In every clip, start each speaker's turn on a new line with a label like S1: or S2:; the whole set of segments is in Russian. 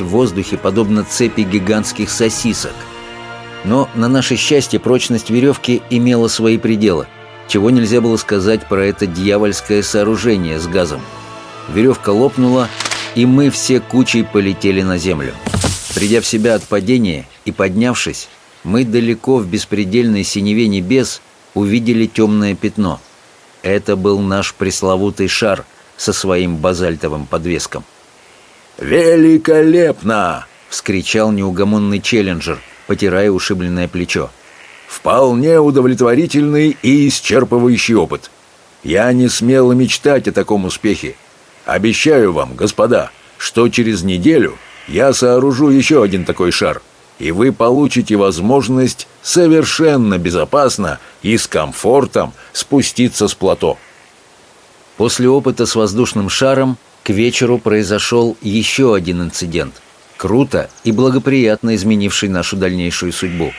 S1: в воздухе, подобно цепи гигантских сосисок. Но, на наше счастье, прочность веревки имела свои пределы, чего нельзя было сказать про это дьявольское сооружение с газом. Веревка лопнула, и мы все кучей полетели на землю. Придя в себя от падения и поднявшись, мы далеко в беспредельной синеве небес увидели темное пятно. Это был наш пресловутый шар со своим базальтовым подвеском.
S2: «Великолепно!»
S1: — вскричал неугомонный челленджер, потирая ушибленное плечо.
S2: «Вполне удовлетворительный и исчерпывающий опыт. Я не смел мечтать о таком успехе. Обещаю вам, господа, что через неделю я сооружу еще один такой шар, и вы получите возможность совершенно безопасно и с комфортом спуститься с плато».
S1: После опыта с воздушным шаром к вечеру произошел еще один инцидент, круто и благоприятно изменивший нашу дальнейшую судьбу.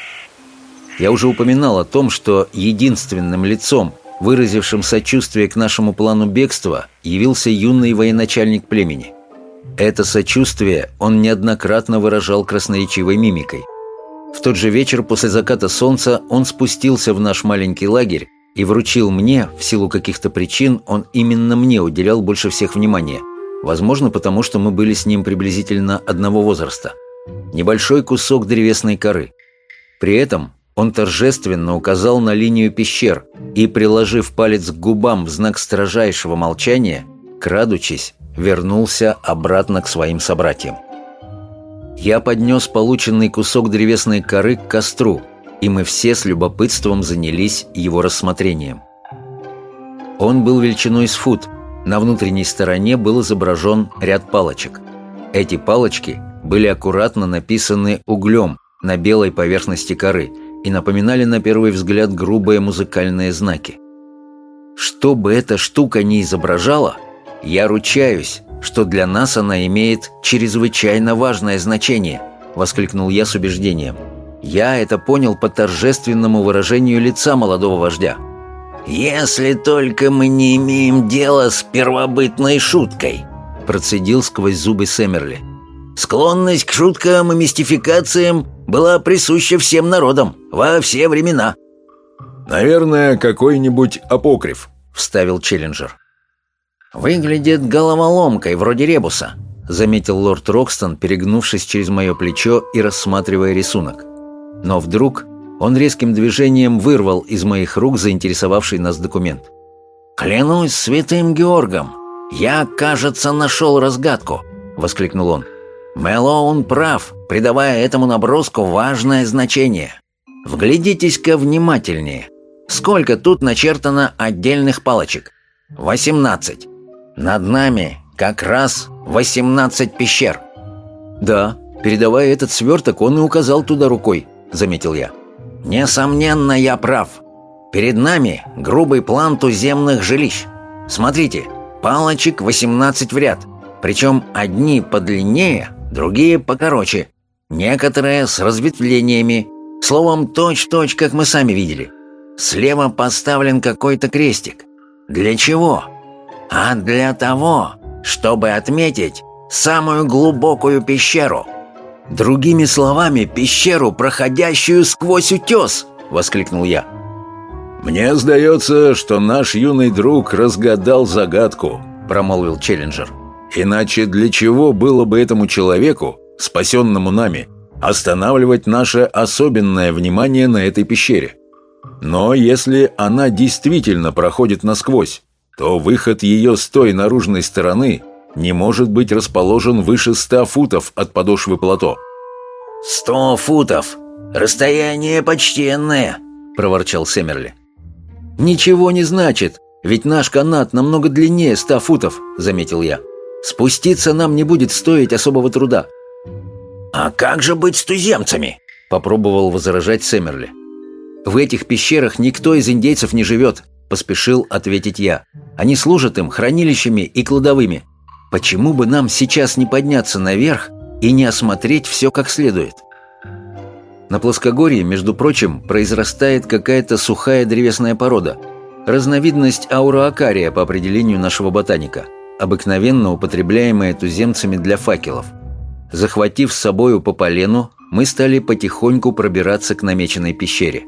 S1: Я уже упоминал о том, что единственным лицом, выразившим сочувствие к нашему плану бегства, явился юный военачальник племени. Это сочувствие он неоднократно выражал красноречивой мимикой. В тот же вечер после заката солнца он спустился в наш маленький лагерь и вручил мне, в силу каких-то причин, он именно мне уделял больше всех внимания. Возможно, потому что мы были с ним приблизительно одного возраста. Небольшой кусок древесной коры. При этом он торжественно указал на линию пещер и, приложив палец к губам в знак строжайшего молчания, крадучись, вернулся обратно к своим собратьям. Я поднес полученный кусок древесной коры к костру, и мы все с любопытством занялись его рассмотрением. Он был величиной с фут. На внутренней стороне был изображен ряд палочек. Эти палочки были аккуратно написаны углем на белой поверхности коры – и напоминали на первый взгляд грубые музыкальные знаки. Что бы эта штука ни изображала, я ручаюсь, что для нас она имеет чрезвычайно важное значение, воскликнул я с убеждением. Я это понял по торжественному выражению лица молодого вождя.
S3: «Если только мы не имеем дела с первобытной шуткой», процедил сквозь зубы Сэмерли. «Склонность к шуткам и мистификациям была присуща всем народам во все времена.
S2: «Наверное, какой-нибудь апокриф», — вставил Челленджер.
S3: «Выглядит головоломкой, вроде ребуса», — заметил лорд Рокстон, перегнувшись через мое плечо и рассматривая рисунок. Но вдруг он резким движением вырвал из моих рук заинтересовавший нас документ. «Клянусь святым Георгом, я, кажется, нашел разгадку», — воскликнул он. Мэлоун прав, придавая этому наброску важное значение. Вглядитесь-ка внимательнее. Сколько тут начертано отдельных палочек? 18. Над нами как раз 18 пещер.
S1: Да, передавая этот сверток, он и указал туда рукой, заметил я.
S3: Несомненно, я прав. Перед нами грубый план туземных жилищ. Смотрите, палочек 18 в ряд. Причем одни подлиннее, другие покороче, некоторые с разветвлениями, словом, точь-точь, как мы сами видели. Слева поставлен какой-то крестик. Для чего? А для того, чтобы отметить самую глубокую пещеру. Другими словами, пещеру, проходящую сквозь утес, воскликнул я.
S2: «Мне сдается, что наш юный друг разгадал загадку», — промолвил Челленджер. Иначе для чего было бы этому человеку, спасенному нами, останавливать наше особенное внимание на этой пещере? Но если она действительно проходит насквозь, то выход ее с той наружной стороны не может быть расположен выше ста футов от подошвы плато.
S3: «Сто футов! Расстояние почтенное!» – проворчал Семерли.
S1: «Ничего не значит, ведь наш канат намного длиннее ста футов», – заметил я. Спуститься нам не будет стоить особого труда».
S3: «А как же быть с туземцами?» — попробовал возражать Сэмерли.
S1: «В этих пещерах никто из индейцев не живет», — поспешил ответить я. «Они служат им хранилищами и кладовыми. Почему бы нам сейчас не подняться наверх и не осмотреть все как следует?» На плоскогорье, между прочим, произрастает какая-то сухая древесная порода, разновидность ауроакария по определению нашего ботаника — обыкновенно употребляемые туземцами для факелов. Захватив с собою по полену, мы стали потихоньку пробираться к намеченной пещере.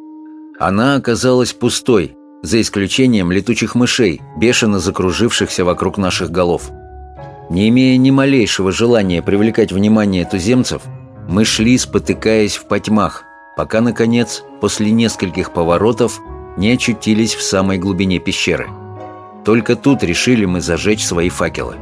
S1: Она оказалась пустой, за исключением летучих мышей, бешено закружившихся вокруг наших голов. Не имея ни малейшего желания привлекать внимание туземцев, мы шли, спотыкаясь в потьмах, пока, наконец, после нескольких поворотов, не очутились в самой глубине пещеры. Только тут решили мы зажечь свои факелы.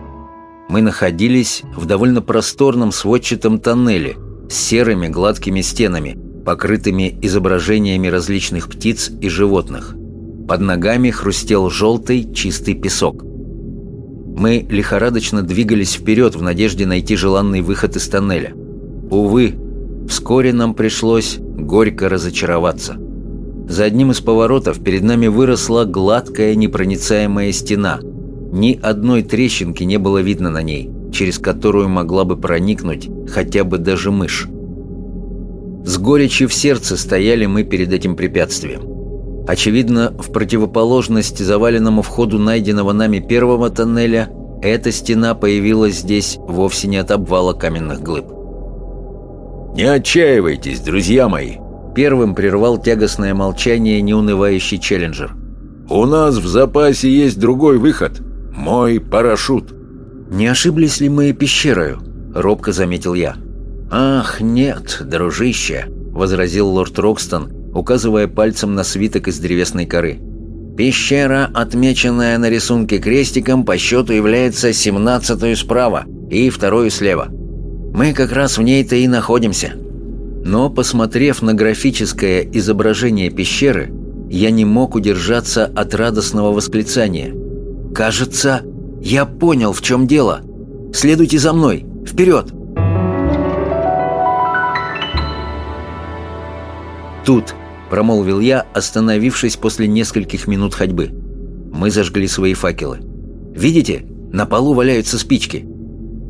S1: Мы находились в довольно просторном сводчатом тоннеле с серыми гладкими стенами, покрытыми изображениями различных птиц и животных. Под ногами хрустел желтый чистый песок. Мы лихорадочно двигались вперед в надежде найти желанный выход из тоннеля. Увы, вскоре нам пришлось горько разочароваться. За одним из поворотов перед нами выросла гладкая непроницаемая стена. Ни одной трещинки не было видно на ней, через которую могла бы проникнуть хотя бы даже мышь. С горечью в сердце стояли мы перед этим препятствием. Очевидно, в противоположность заваленному входу найденного нами первого тоннеля, эта стена появилась здесь вовсе не от обвала каменных глыб.
S2: «Не отчаивайтесь, друзья мои!»
S1: Первым прервал тягостное молчание неунывающий челленджер.
S2: «У нас в запасе есть другой выход. Мой парашют».
S1: «Не ошиблись ли мы пещерою?» — робко заметил я. «Ах, нет, дружище», — возразил лорд Рокстон, указывая пальцем на свиток из древесной коры. «Пещера, отмеченная на рисунке крестиком, по счету является семнадцатую справа и вторую слева. Мы как раз в ней-то и находимся». Но, посмотрев на графическое изображение пещеры, я не мог удержаться от радостного восклицания. «Кажется, я понял, в чем дело. Следуйте за мной. Вперед!» «Тут», — промолвил я, остановившись после нескольких минут ходьбы. Мы зажгли свои факелы. «Видите? На полу валяются спички».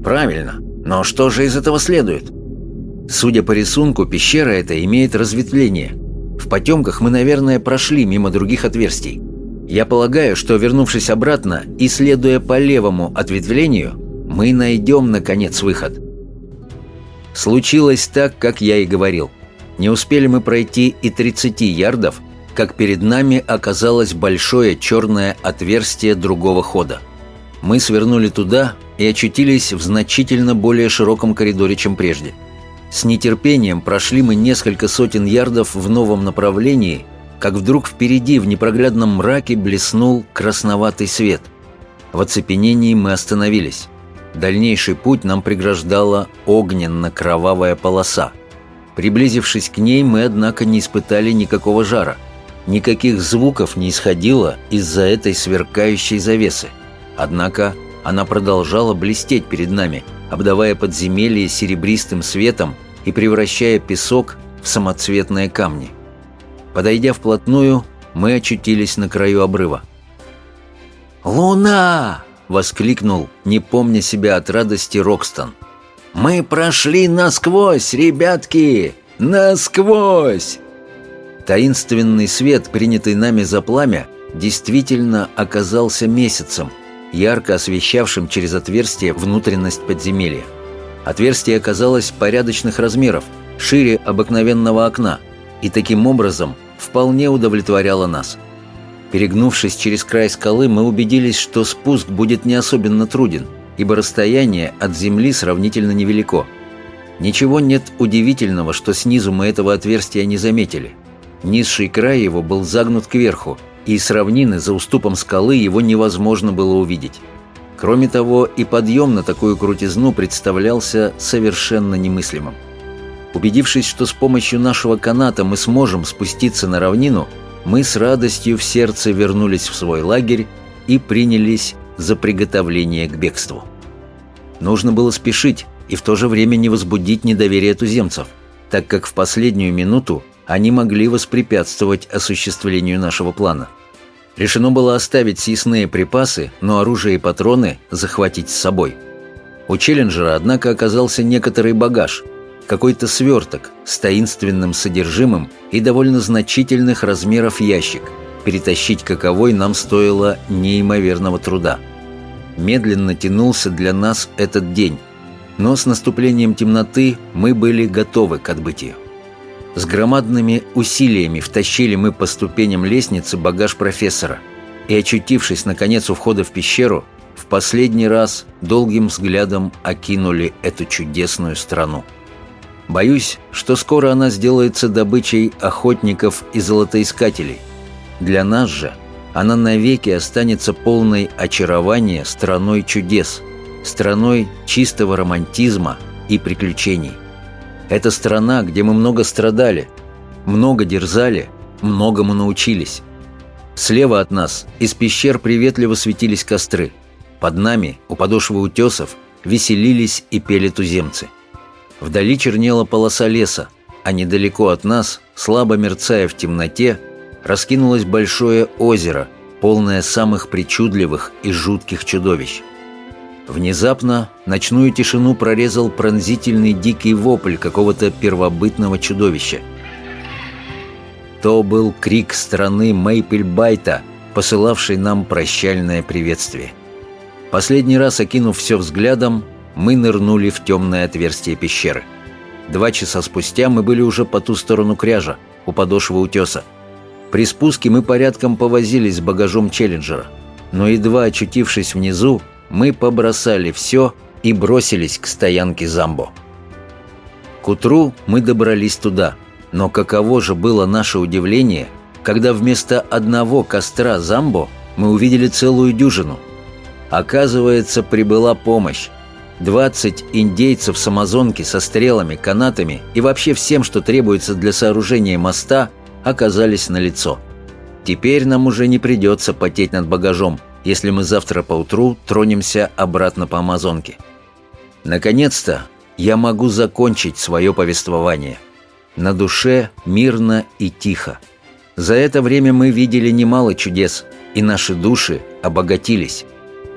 S1: «Правильно. Но что же из этого следует?» Судя по рисунку, пещера эта имеет разветвление. В потемках мы, наверное, прошли мимо других отверстий. Я полагаю, что, вернувшись обратно и следуя по левому ответвлению, мы найдем, наконец, выход. Случилось так, как я и говорил – не успели мы пройти и 30 ярдов, как перед нами оказалось большое черное отверстие другого хода. Мы свернули туда и очутились в значительно более широком коридоре, чем прежде. С нетерпением прошли мы несколько сотен ярдов в новом направлении, как вдруг впереди в непроглядном мраке блеснул красноватый свет. В оцепенении мы остановились. Дальнейший путь нам преграждала огненно-кровавая полоса – Приблизившись к ней, мы, однако, не испытали никакого жара. Никаких звуков не исходило из-за этой сверкающей завесы. Однако она продолжала блестеть перед нами, обдавая подземелье серебристым светом и превращая песок в самоцветные камни. Подойдя вплотную, мы очутились на краю обрыва. «Луна!» — воскликнул, не помня себя от радости Рокстон. «Мы прошли насквозь, ребятки! Насквозь!» Таинственный свет, принятый нами за пламя, действительно оказался месяцем, ярко освещавшим через отверстие внутренность подземелья. Отверстие оказалось порядочных размеров, шире обыкновенного окна, и таким образом вполне удовлетворяло нас. Перегнувшись через край скалы, мы убедились, что спуск будет не особенно труден – ибо расстояние от Земли сравнительно невелико. Ничего нет удивительного, что снизу мы этого отверстия не заметили. Низший край его был загнут кверху, и с равнины за уступом скалы его невозможно было увидеть. Кроме того, и подъем на такую крутизну представлялся совершенно немыслимым. Убедившись, что с помощью нашего каната мы сможем спуститься на равнину, мы с радостью в сердце вернулись в свой лагерь и принялись за приготовление к бегству. Нужно было спешить и в то же время не возбудить недоверие туземцев, так как в последнюю минуту они могли воспрепятствовать осуществлению нашего плана. Решено было оставить съестные припасы, но оружие и патроны захватить с собой. У Челленджера, однако, оказался некоторый багаж, какой-то сверток с таинственным содержимым и довольно значительных размеров ящик – перетащить каковой нам стоило неимоверного труда. Медленно тянулся для нас этот день. Но с наступлением темноты мы были готовы к отбытию. С громадными усилиями втащили мы по ступеням лестницы багаж профессора и, очутившись наконец у входа в пещеру, в последний раз долгим взглядом окинули эту чудесную страну. Боюсь, что скоро она сделается добычей охотников и золотоискателей. Для нас же она навеки останется полной очарования страной чудес, страной чистого романтизма и приключений. Это страна, где мы много страдали, много дерзали, многому научились. Слева от нас из пещер приветливо светились костры. Под нами, у подошвы утесов, веселились и пели туземцы – Вдали чернела полоса леса, а недалеко от нас, слабо мерцая в темноте, раскинулось большое озеро, полное самых причудливых и жутких чудовищ. Внезапно ночную тишину прорезал пронзительный дикий вопль какого-то первобытного чудовища. То был крик страны Мейпельбайта, посылавший нам прощальное приветствие. Последний раз окинув все взглядом, мы нырнули в темное отверстие пещеры. Два часа спустя мы были уже по ту сторону кряжа, у подошвы утеса. При спуске мы порядком повозились с багажом Челленджера, но едва очутившись внизу, мы побросали все и бросились к стоянке Замбо. К утру мы добрались туда, но каково же было наше удивление, когда вместо одного костра Замбо мы увидели целую дюжину. Оказывается, прибыла помощь, 20 индейцев с Амазонки со стрелами, канатами и вообще всем, что требуется для сооружения моста, оказались на лицо. Теперь нам уже не придется потеть над багажом, если мы завтра поутру тронемся обратно по Амазонке. Наконец-то я могу закончить свое повествование. На душе мирно и тихо. За это время мы видели немало чудес, и наши души обогатились.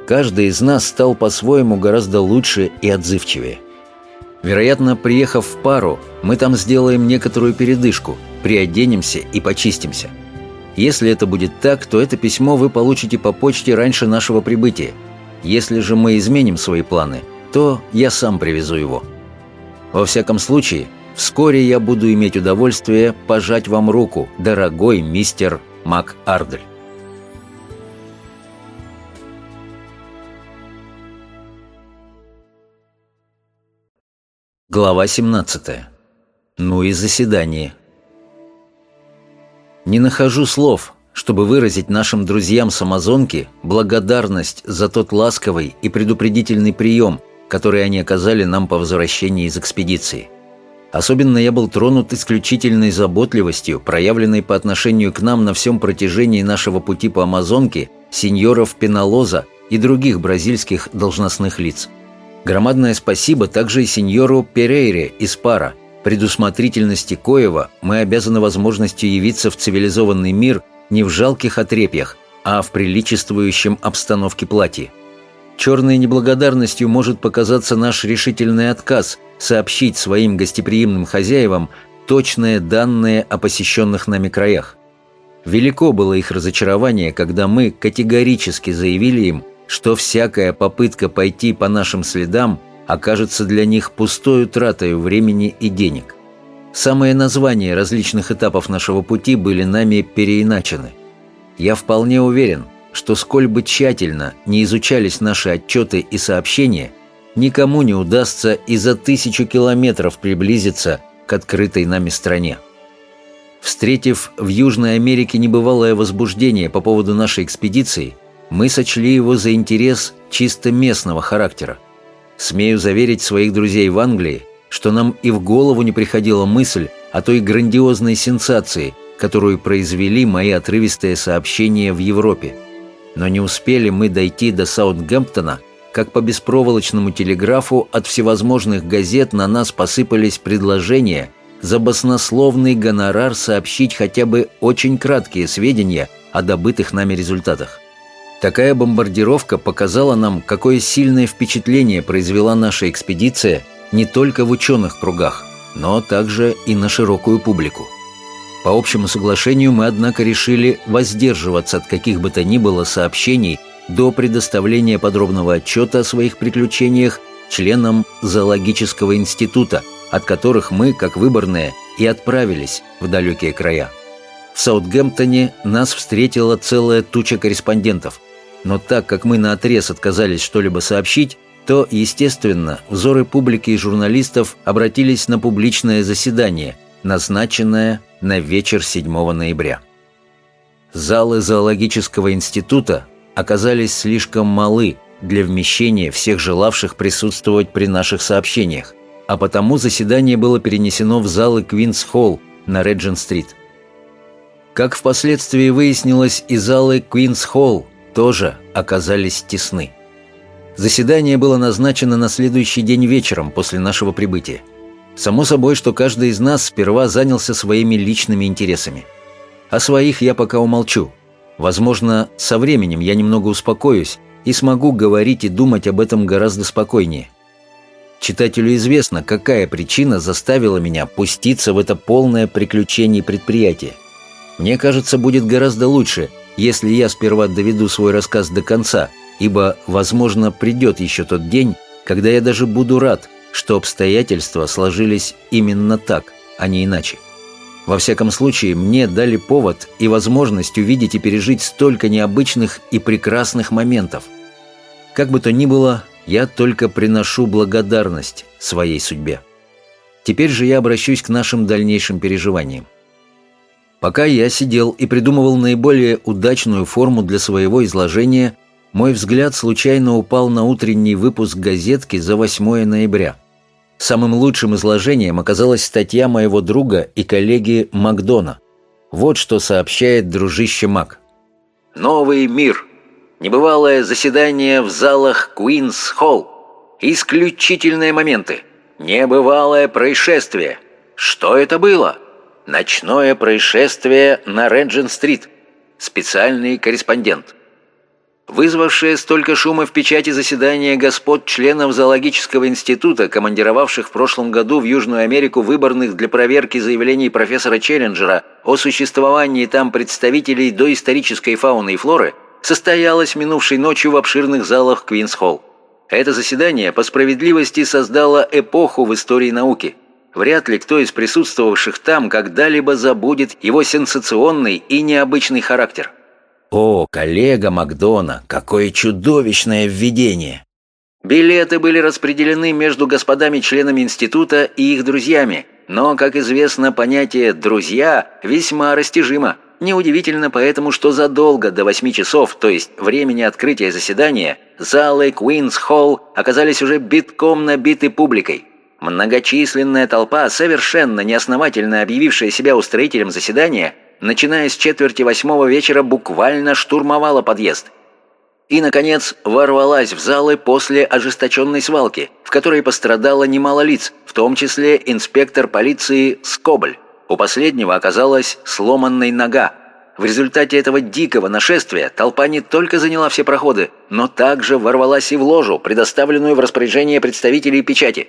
S1: Каждый из нас стал по-своему гораздо лучше и отзывчивее. Вероятно, приехав в пару, мы там сделаем некоторую передышку, приоденемся и почистимся. Если это будет так, то это письмо вы получите по почте раньше нашего прибытия. Если же мы изменим свои планы, то я сам привезу его. Во всяком случае, вскоре я буду иметь удовольствие пожать вам руку, дорогой мистер Мак Ардель. Глава 17. Ну и заседание. Не нахожу слов, чтобы выразить нашим друзьям с Амазонки благодарность за тот ласковый и предупредительный прием, который они оказали нам по возвращении из экспедиции. Особенно я был тронут исключительной заботливостью, проявленной по отношению к нам на всем протяжении нашего пути по Амазонке сеньоров Пеналоза и других бразильских должностных лиц – Громадное спасибо также и сеньору Перейре из Пара. Предусмотрительности Коева мы обязаны возможностью явиться в цивилизованный мир не в жалких отрепьях, а в приличествующем обстановке платье. Черной неблагодарностью может показаться наш решительный отказ сообщить своим гостеприимным хозяевам точные данные о посещенных нами краях. Велико было их разочарование, когда мы категорически заявили им, что всякая попытка пойти по нашим следам окажется для них пустой тратой времени и денег. Самые названия различных этапов нашего пути были нами переиначены. Я вполне уверен, что сколь бы тщательно не изучались наши отчеты и сообщения, никому не удастся и за тысячу километров приблизиться к открытой нами стране. Встретив в Южной Америке небывалое возбуждение по поводу нашей экспедиции – мы сочли его за интерес чисто местного характера. Смею заверить своих друзей в Англии, что нам и в голову не приходила мысль о той грандиозной сенсации, которую произвели мои отрывистые сообщения в Европе. Но не успели мы дойти до Саутгемптона, как по беспроволочному телеграфу от всевозможных газет на нас посыпались предложения за баснословный гонорар сообщить хотя бы очень краткие сведения о добытых нами результатах. Такая бомбардировка показала нам, какое сильное впечатление произвела наша экспедиция не только в ученых кругах, но также и на широкую публику. По общему соглашению мы, однако, решили воздерживаться от каких бы то ни было сообщений до предоставления подробного отчета о своих приключениях членам зоологического института, от которых мы, как выборные, и отправились в далекие края. В Саутгемптоне нас встретила целая туча корреспондентов. Но так как мы наотрез отказались что-либо сообщить, то, естественно, взоры публики и журналистов обратились на публичное заседание, назначенное на вечер 7 ноября. Залы зоологического института оказались слишком малы для вмещения всех желавших присутствовать при наших сообщениях, а потому заседание было перенесено в залы Квинс-Холл на Реджин-стрит. Как впоследствии выяснилось, и залы Квинс-Холл тоже оказались тесны. Заседание было назначено на следующий день вечером после нашего прибытия. Само собой, что каждый из нас сперва занялся своими личными интересами. О своих я пока умолчу. Возможно, со временем я немного успокоюсь и смогу говорить и думать об этом гораздо спокойнее. Читателю известно, какая причина заставила меня пуститься в это полное приключение предприятие. Мне кажется, будет гораздо лучше, если я сперва доведу свой рассказ до конца, ибо, возможно, придет еще тот день, когда я даже буду рад, что обстоятельства сложились именно так, а не иначе. Во всяком случае, мне дали повод и возможность увидеть и пережить столько необычных и прекрасных моментов. Как бы то ни было, я только приношу благодарность своей судьбе. Теперь же я обращусь к нашим дальнейшим переживаниям. Пока я сидел и придумывал наиболее удачную форму для своего изложения, мой взгляд случайно упал на утренний выпуск газетки за 8 ноября. Самым лучшим изложением оказалась статья моего друга и коллеги Макдона. Вот что сообщает дружище Мак.
S3: «Новый мир. Небывалое заседание в залах Куинс-Холл. Исключительные моменты. Небывалое происшествие. Что это было? Ночное происшествие на Риджент-стрит. Специальный корреспондент. Вызвавшее столько шума в печати заседания господ членов зоологического института, командировавших в прошлом году в Южную Америку выборных для проверки заявлений профессора Челленджера о существовании там представителей доисторической фауны и флоры, состоялось минувшей ночью в обширных залах Квинс-Холл. Это заседание по справедливости создало эпоху в истории науки. Вряд ли кто из присутствовавших там когда-либо забудет его сенсационный и необычный характер –
S1: «О, коллега Макдона, какое чудовищное введение!»
S3: Билеты были распределены между господами-членами института и их друзьями, но, как известно, понятие «друзья» весьма растяжимо. Неудивительно поэтому, что задолго до 8 часов, то есть времени открытия заседания, залы Куинс Холл оказались уже битком набиты публикой. Многочисленная толпа, совершенно неосновательно объявившая себя устроителем заседания, начиная с четверти восьмого вечера, буквально штурмовала подъезд. И, наконец, ворвалась в залы после ожесточенной свалки, в которой пострадало немало лиц, в том числе инспектор полиции Скобль. У последнего оказалась сломанной нога. В результате этого дикого нашествия толпа не только заняла все проходы, но также ворвалась и в ложу, предоставленную в распоряжение представителей печати.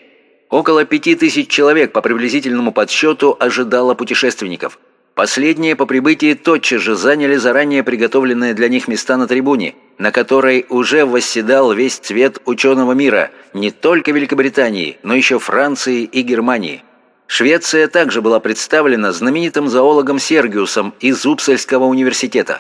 S3: Около пяти тысяч человек по приблизительному подсчету ожидало путешественников – Последние по прибытии тотчас же заняли заранее приготовленные для них места на трибуне, на которой уже восседал весь цвет ученого мира, не только Великобритании, но еще Франции и Германии. Швеция также была представлена знаменитым зоологом Сергиусом из Упсальского университета.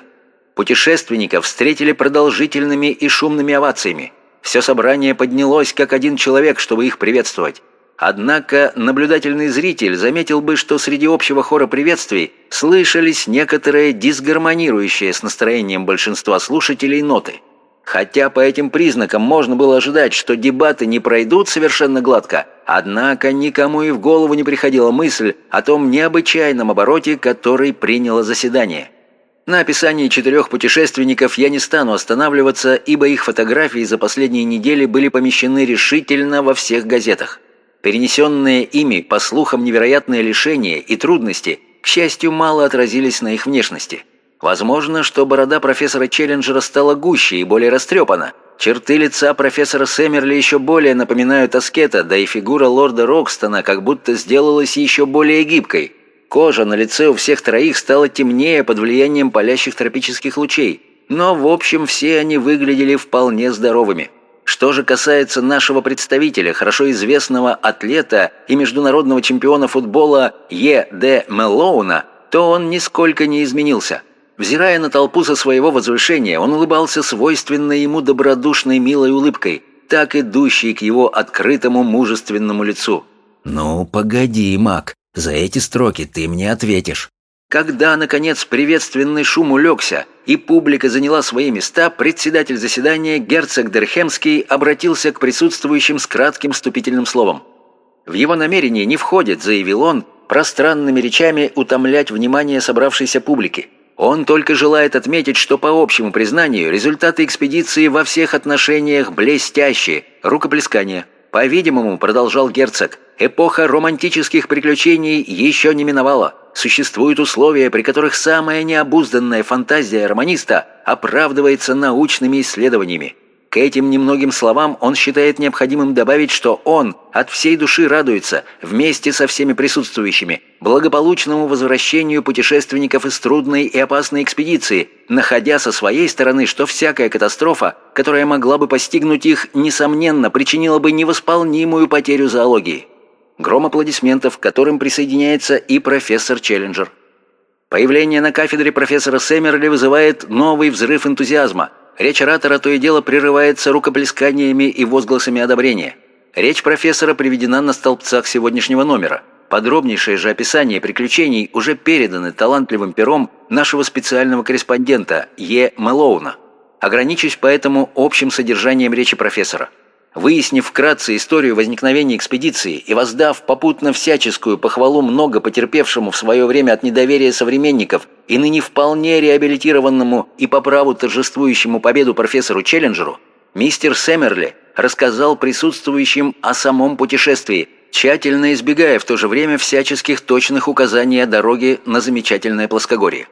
S3: Путешественников встретили продолжительными и шумными овациями. Все собрание поднялось как один человек, чтобы их приветствовать. Однако наблюдательный зритель заметил бы, что среди общего хора приветствий слышались некоторые дисгармонирующие с настроением большинства слушателей ноты. Хотя по этим признакам можно было ожидать, что дебаты не пройдут совершенно гладко, однако никому и в голову не приходила мысль о том необычайном обороте, который приняло заседание. На описании четырех путешественников я не стану останавливаться, ибо их фотографии за последние недели были помещены решительно во всех газетах. Перенесенные ими, по слухам, невероятные лишения и трудности, к счастью, мало отразились на их внешности. Возможно, что борода профессора Челленджера стала гуще и более растрепана. Черты лица профессора Сэмерли еще более напоминают аскета, да и фигура лорда Рокстона как будто сделалась еще более гибкой. Кожа на лице у всех троих стала темнее под влиянием палящих тропических лучей. Но, в общем, все они выглядели вполне здоровыми.
S1: Что же касается нашего представителя, хорошо известного атлета и международного чемпиона футбола Е. Д. Мелоуна, то он нисколько не изменился. Взирая на толпу со своего возвышения, он улыбался свойственной ему добродушной милой улыбкой, так идущей к его открытому мужественному лицу.
S3: «Ну, погоди, Мак, за эти строки ты мне ответишь».
S1: Когда, наконец, приветственный шум улегся и публика заняла свои места, председатель заседания герцог Дерхемский обратился к присутствующим с кратким вступительным словом. В его намерение не входит, заявил он, пространными речами утомлять внимание собравшейся публики. Он только желает отметить, что по общему признанию результаты экспедиции во всех отношениях блестящие. Рукоплескание. По-видимому, продолжал герцог, эпоха романтических приключений еще не миновала. Существуют условия, при которых самая необузданная фантазия романиста оправдывается научными исследованиями. К этим немногим словам он считает необходимым добавить, что он от всей души радуется, вместе со всеми присутствующими, благополучному возвращению путешественников из трудной и опасной экспедиции, находя со своей стороны, что всякая катастрофа, которая могла бы постигнуть их, несомненно, причинила бы невосполнимую потерю зоологии. Гром аплодисментов, к которым присоединяется и профессор Челленджер. Появление на кафедре профессора Сэмерли вызывает новый взрыв энтузиазма. Речь оратора то и дело прерывается рукоплесканиями и возгласами одобрения. Речь профессора приведена на столбцах сегодняшнего номера. Подробнейшее же описание приключений уже переданы талантливым пером нашего специального корреспондента Е. Мэлоуна. Ограничусь поэтому общим содержанием речи профессора – Выяснив вкратце историю возникновения экспедиции и воздав попутно всяческую похвалу много потерпевшему в свое время от недоверия современников и ныне вполне реабилитированному и по праву торжествующему победу профессору Челленджеру, мистер Сэмерли рассказал присутствующим о самом путешествии, тщательно избегая в то же время всяческих точных указаний о дороге на замечательное плоскогорье.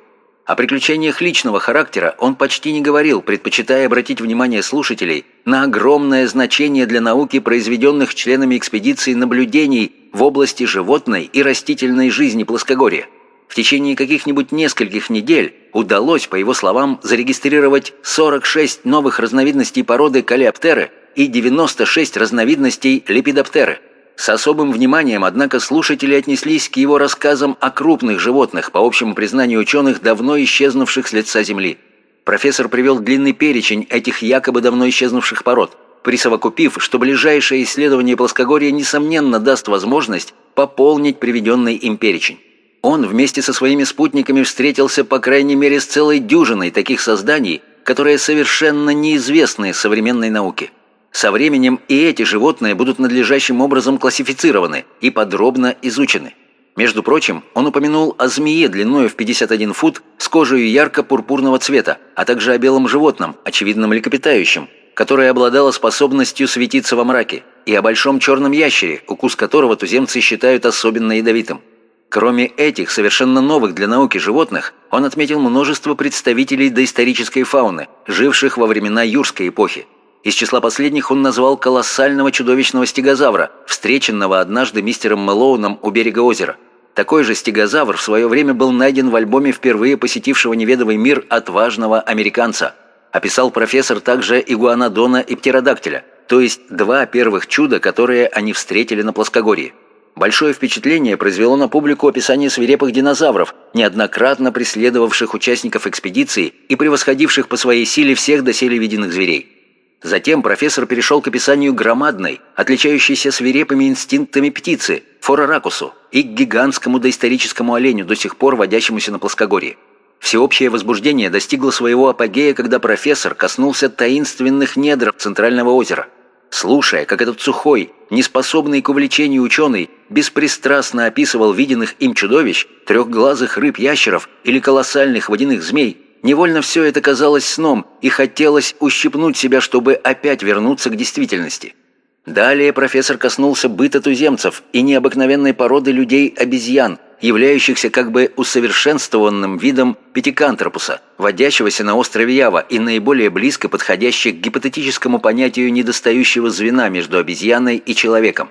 S1: О приключениях личного характера он почти не говорил, предпочитая обратить внимание слушателей на огромное значение для науки произведенных членами экспедиции наблюдений в области животной и растительной жизни плоскогорья. В течение каких-нибудь нескольких недель удалось, по его словам, зарегистрировать 46 новых разновидностей породы калиоптеры и 96 разновидностей лепидоптеры – с особым вниманием, однако, слушатели отнеслись к его рассказам о крупных животных, по общему признанию ученых, давно исчезнувших с лица Земли. Профессор привел длинный перечень этих якобы давно исчезнувших пород, присовокупив, что ближайшее исследование плоскогорья несомненно даст возможность пополнить приведенный им перечень. Он вместе со своими спутниками встретился по крайней мере с целой дюжиной таких созданий, которые совершенно неизвестны современной науке. Со временем и эти животные будут надлежащим образом классифицированы и подробно изучены. Между прочим, он упомянул о змее длиной в 51 фут с кожей ярко-пурпурного цвета, а также о белом животном, очевидно млекопитающем, которое обладало способностью светиться во мраке, и о большом черном ящере, укус которого туземцы считают особенно ядовитым. Кроме этих совершенно новых для науки животных, он отметил множество представителей доисторической фауны, живших во времена юрской эпохи, из числа последних он назвал колоссального чудовищного стегозавра, встреченного однажды мистером Мэлоуном у берега озера. Такой же стегозавр в свое время был найден в альбоме впервые посетившего неведомый мир отважного американца. Описал профессор также игуанодона и птеродактиля, то есть два первых чуда, которые они встретили на плоскогорье. Большое впечатление произвело на публику описание свирепых динозавров, неоднократно преследовавших участников экспедиции и превосходивших по своей силе всех доселе виденных зверей. Затем профессор перешел к описанию громадной, отличающейся свирепыми инстинктами птицы, фороракусу, и к гигантскому доисторическому оленю, до сих пор водящемуся на плоскогорье. Всеобщее возбуждение достигло своего апогея, когда профессор коснулся таинственных недр Центрального озера. Слушая, как этот сухой, неспособный к увлечению ученый беспристрастно описывал виденных им чудовищ, трехглазых рыб-ящеров или колоссальных водяных змей, Невольно все это казалось сном, и хотелось ущипнуть себя, чтобы опять вернуться к действительности. Далее профессор коснулся быта туземцев и необыкновенной породы людей-обезьян, являющихся как бы усовершенствованным видом пятикантропуса, водящегося на острове Ява и наиболее близко подходящих к гипотетическому понятию недостающего звена между обезьяной и человеком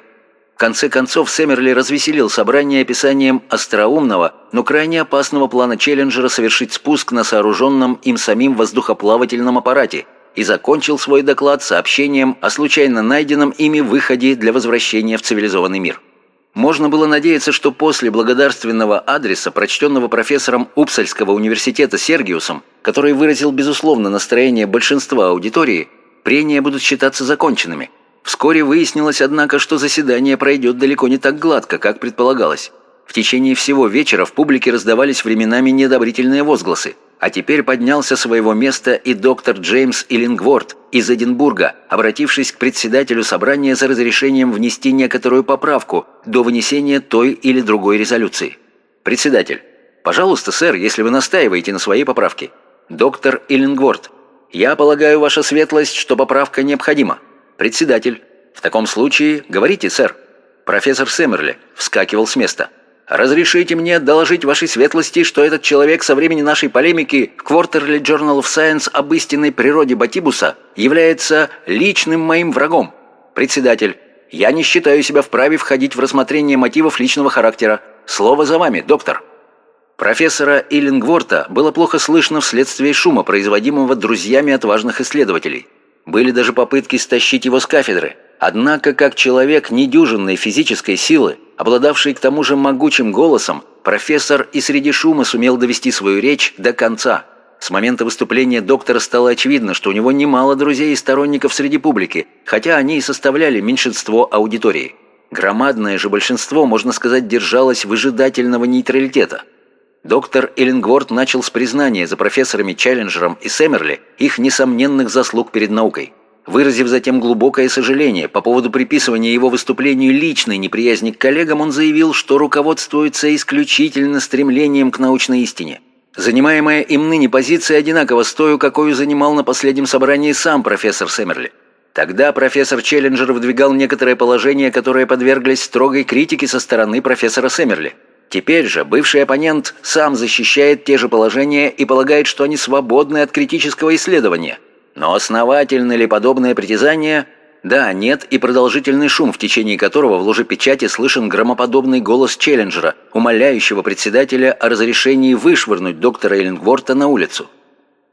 S1: конце концов, Сэмерли развеселил собрание описанием остроумного, но крайне опасного плана Челленджера совершить спуск на сооруженном им самим воздухоплавательном аппарате, и закончил свой доклад сообщением о случайно найденном ими выходе для возвращения в цивилизованный мир. Можно было надеяться, что после благодарственного адреса, прочтенного профессором Упсальского университета Сергиусом, который выразил безусловно настроение большинства аудитории, прения будут считаться законченными. Вскоре выяснилось, однако, что заседание пройдет далеко не так гладко, как предполагалось. В течение всего вечера в публике раздавались временами неодобрительные возгласы. А теперь поднялся своего места и доктор Джеймс Иллингворд из Эдинбурга, обратившись к председателю собрания за разрешением внести некоторую поправку до вынесения той или другой резолюции. Председатель. Пожалуйста, сэр, если вы настаиваете на своей поправке. Доктор Иллингворд. Я полагаю, ваша светлость, что поправка необходима. Председатель. В таком случае говорите, сэр. Профессор Сэмерли вскакивал с места. Разрешите мне доложить вашей светлости, что этот человек со времени нашей полемики в Quarterly Journal of Science об истинной природе Батибуса является личным моим врагом. Председатель, я не считаю себя вправе входить в рассмотрение мотивов личного характера. Слово за вами, доктор». Профессора Иллингворта было плохо слышно вследствие шума, производимого друзьями отважных исследователей. Были даже попытки стащить его с кафедры. Однако, как человек недюжинной физической силы, обладавший к тому же могучим голосом, профессор и среди шума сумел довести свою речь до конца. С момента выступления доктора стало очевидно, что у него немало друзей и сторонников среди публики, хотя они и составляли меньшинство аудитории. Громадное же большинство, можно сказать, держалось выжидательного нейтралитета. Доктор Эллингворд начал с признания за профессорами Челленджером и Сэмерли их несомненных заслуг перед наукой. Выразив затем глубокое сожаление по поводу приписывания его выступлению личной неприязни к коллегам, он заявил, что руководствуется исключительно стремлением к научной истине. Занимаемая им ныне позиция одинаково с той, какую занимал на последнем собрании сам профессор Сэмерли. Тогда профессор Челленджер выдвигал некоторые положения, которые подверглись строгой критике со стороны профессора Сэмерли. Теперь же бывший оппонент сам защищает те же положения и полагает, что они свободны от критического исследования – но основательны ли подобное притязание? Да, нет и продолжительный шум, в течение которого в луже печати слышен громоподобный голос Челленджера, умоляющего председателя о разрешении вышвырнуть доктора Эллингворта на улицу.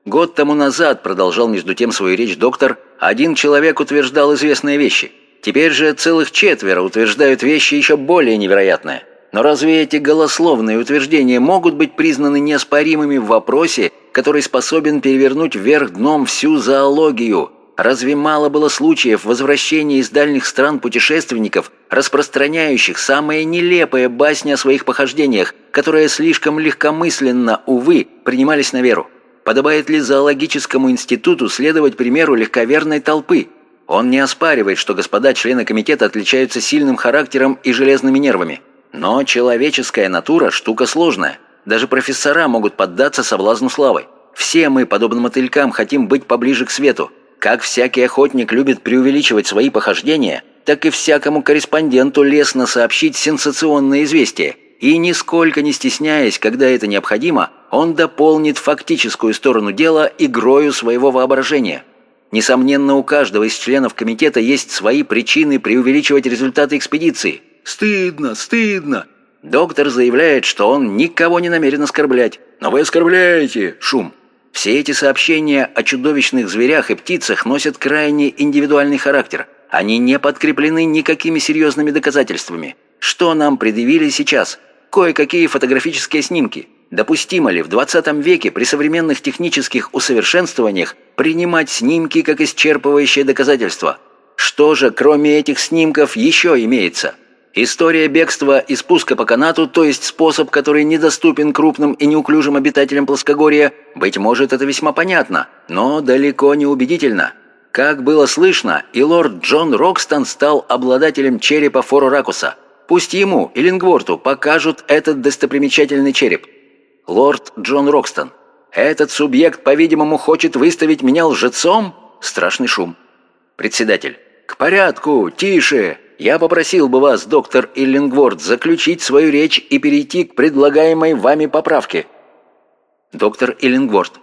S1: Год тому назад, продолжал между тем свою речь доктор, один человек утверждал известные вещи. Теперь же целых четверо утверждают вещи еще более невероятные. Но разве эти голословные утверждения могут быть признаны неоспоримыми в вопросе, который способен перевернуть вверх дном всю зоологию? Разве мало было случаев возвращения из дальних стран путешественников, распространяющих самые нелепые басни о своих похождениях, которые слишком легкомысленно, увы, принимались на веру? Подобает ли зоологическому институту следовать примеру легковерной толпы? Он не оспаривает, что господа члены комитета отличаются сильным характером и железными нервами. Но человеческая натура – штука сложная. Даже профессора могут поддаться соблазну славы. Все мы, подобно мотылькам, хотим быть поближе к свету. Как всякий охотник любит преувеличивать свои похождения, так и всякому корреспонденту лестно сообщить сенсационное известие. И нисколько не стесняясь, когда это необходимо, он дополнит фактическую сторону дела игрою своего воображения. Несомненно, у каждого из членов комитета есть свои причины преувеличивать результаты экспедиции – Стыдно, стыдно. Доктор заявляет, что он никого не намерен оскорблять. Но вы оскорбляете. Шум. Все эти сообщения о чудовищных зверях и птицах носят крайне индивидуальный характер. Они не подкреплены никакими серьезными доказательствами. Что нам предъявили сейчас? Кое-какие фотографические снимки. Допустимо ли в 20 веке при современных технических усовершенствованиях принимать снимки как исчерпывающее доказательство? Что же, кроме этих снимков, еще имеется? История бегства и спуска по канату, то есть способ, который недоступен крупным и неуклюжим обитателям плоскогорья, быть может, это весьма понятно, но далеко не убедительно. Как было слышно, и лорд Джон Рокстон стал обладателем черепа Фороракуса. Пусть ему и Лингворту покажут этот достопримечательный череп. Лорд Джон Рокстон. Этот субъект, по-видимому, хочет выставить меня лжецом? Страшный шум. Председатель. К порядку, тише. Я попросил бы вас, доктор Иллингворд, заключить свою речь и перейти к предлагаемой вами поправке. Доктор Иллингворд.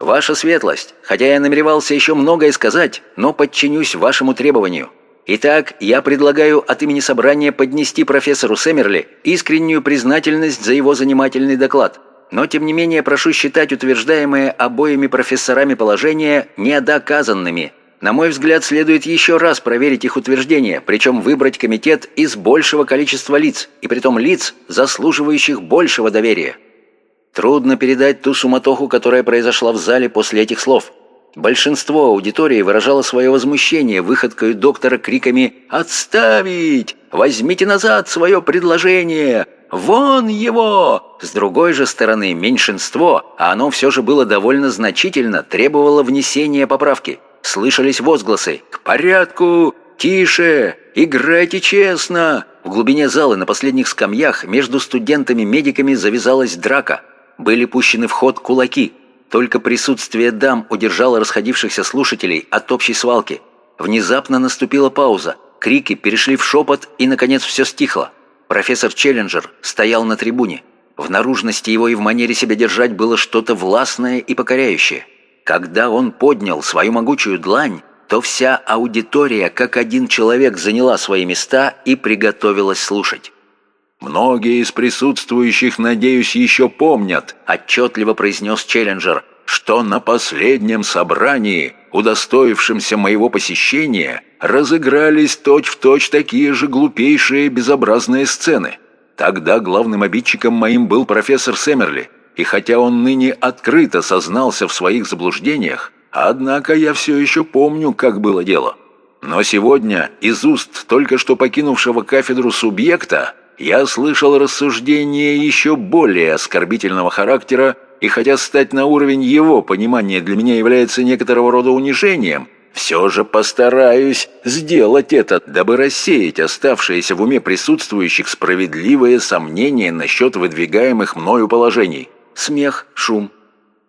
S1: Ваша светлость, хотя я намеревался еще многое сказать, но подчинюсь вашему требованию. Итак, я предлагаю от имени собрания поднести профессору Сэмерли искреннюю признательность за его занимательный доклад. но тем не менее прошу считать утверждаемые обоими профессорами положения недоказанными. На мой взгляд, следует еще раз проверить их утверждения, причем выбрать комитет из большего количества лиц, и притом лиц, заслуживающих большего доверия. Трудно передать ту суматоху, которая произошла в зале после этих слов. Большинство аудитории выражало свое возмущение выходкой доктора криками «Отставить! Возьмите назад свое предложение! Вон его!» С другой же стороны, меньшинство, а оно все же было довольно значительно, требовало внесения поправки. Слышались возгласы «К порядку! Тише! Играйте честно!» В глубине зала на последних скамьях между студентами-медиками завязалась драка. Были пущены в ход кулаки – только присутствие дам удержало расходившихся слушателей от общей свалки. Внезапно наступила пауза. Крики перешли в шепот, и, наконец, все стихло. Профессор Челленджер стоял на трибуне. В наружности его и в манере себя держать было что-то властное и покоряющее. Когда он поднял свою могучую длань, то вся аудитория, как один человек, заняла свои места и приготовилась слушать.
S2: «Многие из присутствующих, надеюсь, еще помнят», – отчетливо произнес Челленджер, «что на последнем собрании, удостоившемся моего посещения, разыгрались точь-в-точь точь такие же глупейшие безобразные сцены. Тогда главным обидчиком моим был профессор Сэмерли, и хотя он ныне открыто сознался в своих заблуждениях, однако я все еще помню, как было дело. Но сегодня из уст только что покинувшего кафедру субъекта я слышал рассуждения еще более оскорбительного характера, и хотя стать на уровень его понимания для меня является некоторого рода унижением, все же постараюсь сделать это, дабы рассеять оставшиеся в уме присутствующих справедливые сомнения насчет выдвигаемых мною положений. Смех, шум.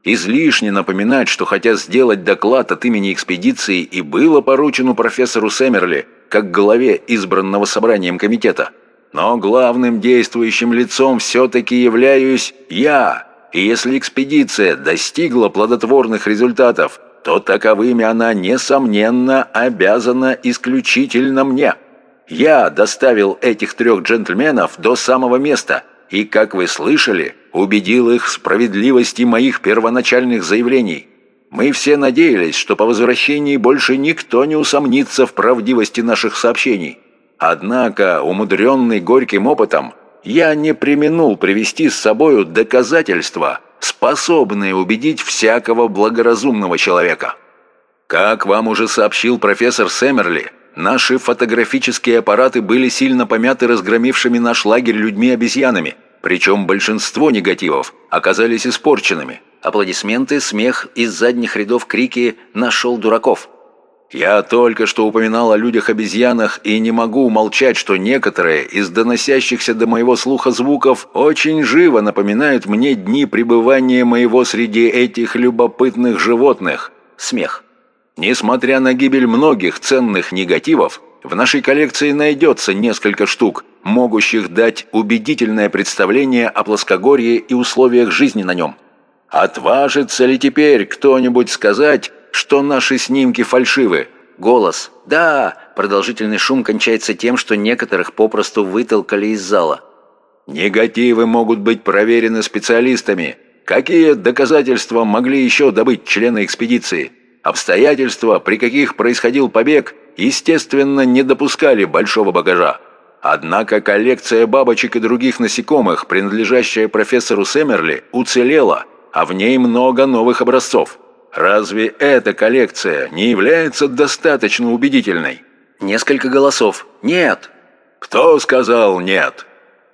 S2: Излишне напоминать, что хотя сделать доклад от имени экспедиции и было поручено профессору Сэмерли, как главе избранного собранием комитета – но главным действующим лицом все-таки являюсь я. И если экспедиция достигла плодотворных результатов, то таковыми она, несомненно, обязана исключительно мне. Я доставил этих трех джентльменов до самого места и, как вы слышали, убедил их в справедливости моих первоначальных заявлений. Мы все надеялись, что по возвращении больше никто не усомнится в правдивости наших сообщений. Однако, умудренный горьким опытом, я не применул привести с собою доказательства, способные убедить всякого благоразумного человека. Как вам уже сообщил профессор Сэмерли, наши фотографические аппараты были сильно помяты разгромившими наш лагерь людьми-обезьянами, причем большинство негативов оказались испорченными. Аплодисменты, смех из задних рядов крики «Нашел дураков!» Я только что упоминал о людях-обезьянах и не могу умолчать, что некоторые из доносящихся до моего слуха звуков очень живо напоминают мне дни пребывания моего среди этих любопытных животных. Смех. Несмотря на гибель многих ценных негативов, в нашей коллекции найдется несколько штук, могущих дать убедительное представление о плоскогорье и условиях жизни на нем. Отважится ли теперь кто-нибудь сказать, что наши снимки фальшивы. Голос. Да, продолжительный шум кончается тем, что некоторых попросту вытолкали из зала. Негативы могут быть проверены специалистами. Какие доказательства могли еще добыть члены экспедиции? Обстоятельства, при каких происходил побег, естественно, не допускали большого багажа. Однако коллекция бабочек и других насекомых, принадлежащая профессору Сэмерли, уцелела, а в ней много новых образцов. Разве эта коллекция не является достаточно убедительной? Несколько голосов. Нет. Кто сказал нет?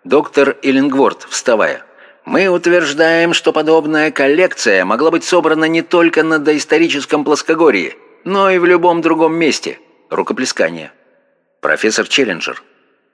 S2: Доктор Иллингворд, вставая. Мы утверждаем, что подобная коллекция могла быть собрана не только на доисторическом плоскогорье, но и в любом другом месте. Рукоплескание. Профессор Челленджер.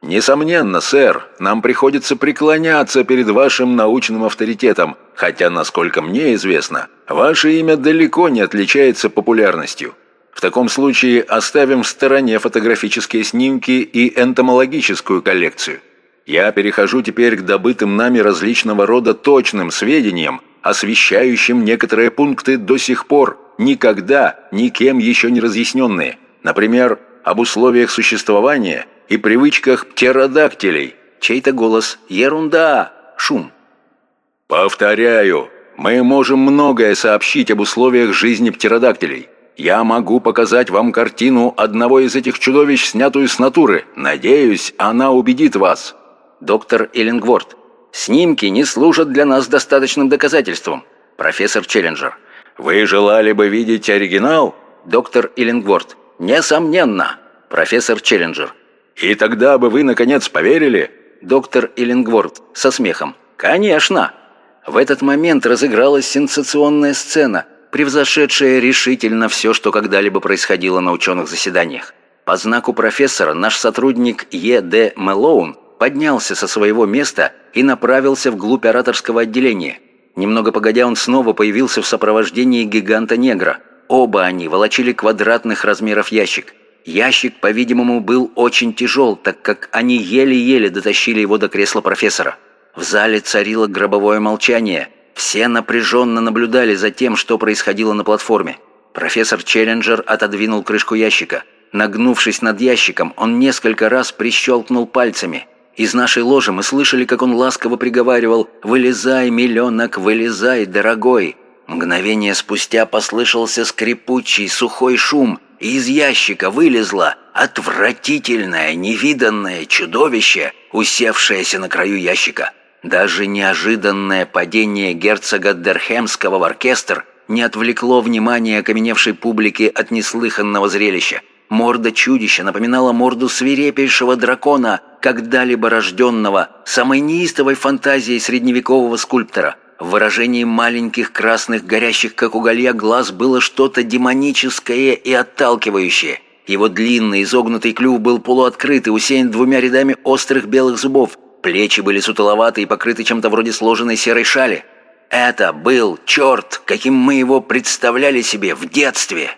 S2: «Несомненно, сэр, нам приходится преклоняться перед вашим научным авторитетом, хотя, насколько мне известно, ваше имя далеко не отличается популярностью. В таком случае оставим в стороне фотографические снимки и энтомологическую коллекцию. Я перехожу теперь к добытым нами различного рода точным сведениям, освещающим некоторые пункты до сих пор никогда никем еще не разъясненные. Например, об условиях существования – и привычках птеродактилей. Чей-то голос «Ерунда!» Шум. «Повторяю, мы можем многое сообщить об условиях жизни птеродактилей. Я могу показать вам картину одного из этих чудовищ, снятую с натуры. Надеюсь, она убедит вас».
S3: «Доктор Эллингворд, снимки не служат для нас достаточным доказательством. Профессор Челленджер».
S2: «Вы желали бы видеть оригинал?»
S3: «Доктор Эллингворд, несомненно». «Профессор Челленджер».
S2: «И тогда бы вы, наконец, поверили?»
S3: «Доктор Эллингворд» со смехом. «Конечно!» В этот момент разыгралась сенсационная сцена, превзошедшая решительно все, что когда-либо происходило на ученых заседаниях. По знаку профессора наш сотрудник Е. Д. Мэлоун поднялся со своего места и направился вглубь ораторского отделения. Немного погодя, он снова появился в сопровождении гиганта-негра. Оба они волочили квадратных размеров ящик. Ящик, по-видимому, был очень тяжел, так как они еле-еле дотащили его до кресла профессора. В зале царило гробовое молчание. Все напряженно наблюдали за тем, что происходило на платформе. Профессор Челленджер отодвинул крышку ящика. Нагнувшись над ящиком, он несколько раз прищелкнул пальцами. Из нашей ложи мы слышали, как он ласково приговаривал «Вылезай, миллионок, вылезай, дорогой!». Мгновение спустя послышался скрипучий сухой шум, и из ящика вылезло отвратительное, невиданное чудовище, усевшееся на краю ящика. Даже неожиданное падение герцога Дерхемского в оркестр не отвлекло внимание окаменевшей публики от неслыханного зрелища. Морда чудища напоминала морду свирепейшего дракона, когда-либо рожденного, самой неистовой фантазией средневекового скульптора. В выражении маленьких красных, горящих как уголья глаз было что-то демоническое и отталкивающее. Его длинный изогнутый клюв был полуоткрыт и усеян двумя рядами острых белых зубов – Плечи были сутуловаты и покрыты чем-то вроде сложенной серой шали. Это был черт, каким мы его представляли себе в детстве.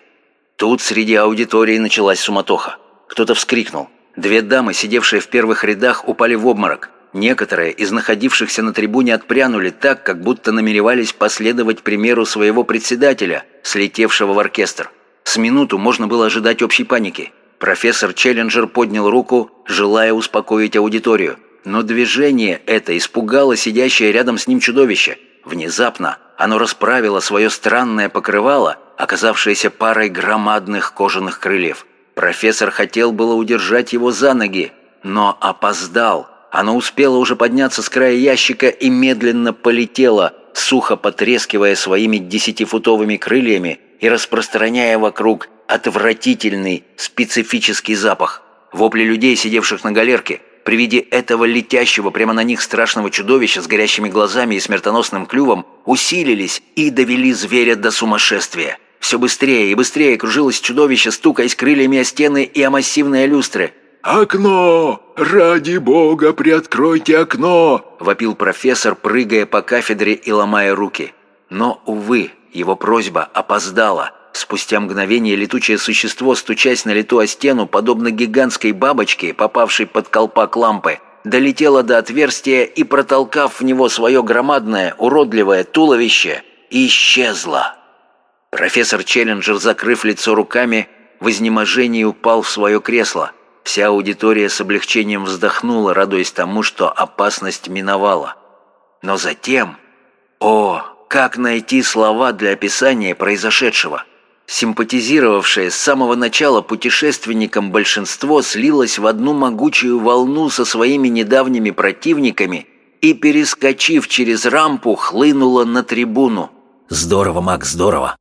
S3: Тут среди аудитории началась суматоха. Кто-то вскрикнул. Две дамы, сидевшие в первых рядах, упали в обморок. Некоторые из находившихся на трибуне отпрянули так, как будто намеревались последовать примеру своего председателя, слетевшего в оркестр. С минуту можно было ожидать общей паники. Профессор Челленджер поднял руку, желая успокоить аудиторию. Но движение это испугало сидящее рядом с ним чудовище. Внезапно оно расправило свое странное покрывало, оказавшееся парой громадных кожаных крыльев. Профессор хотел было удержать его за ноги, но опоздал. Оно успело уже подняться с края ящика и медленно полетело, сухо потрескивая своими десятифутовыми крыльями и распространяя вокруг отвратительный специфический запах. Вопли людей, сидевших на галерке, при виде этого летящего прямо на них страшного чудовища с горящими глазами и смертоносным клювом усилились и довели зверя до сумасшествия. Все быстрее и быстрее кружилось чудовище, стукаясь крыльями о стены и о массивные люстры.
S2: «Окно! Ради бога, приоткройте окно!»
S3: – вопил профессор, прыгая по кафедре и ломая руки. Но, увы, его просьба опоздала – Спустя мгновение летучее существо, стучась на лету о стену, подобно гигантской бабочке, попавшей под колпак лампы, долетело до отверстия и, протолкав в него свое громадное, уродливое туловище, исчезло. Профессор Челленджер, закрыв лицо руками, в изнеможении упал в свое кресло. Вся аудитория с облегчением вздохнула, радуясь тому, что опасность миновала. Но затем... О, как найти слова для описания произошедшего? Симпатизировавшее с самого начала путешественникам большинство слилось в одну могучую волну со своими недавними противниками и, перескочив через рампу, хлынуло на трибуну.
S1: «Здорово, Макс, здорово!»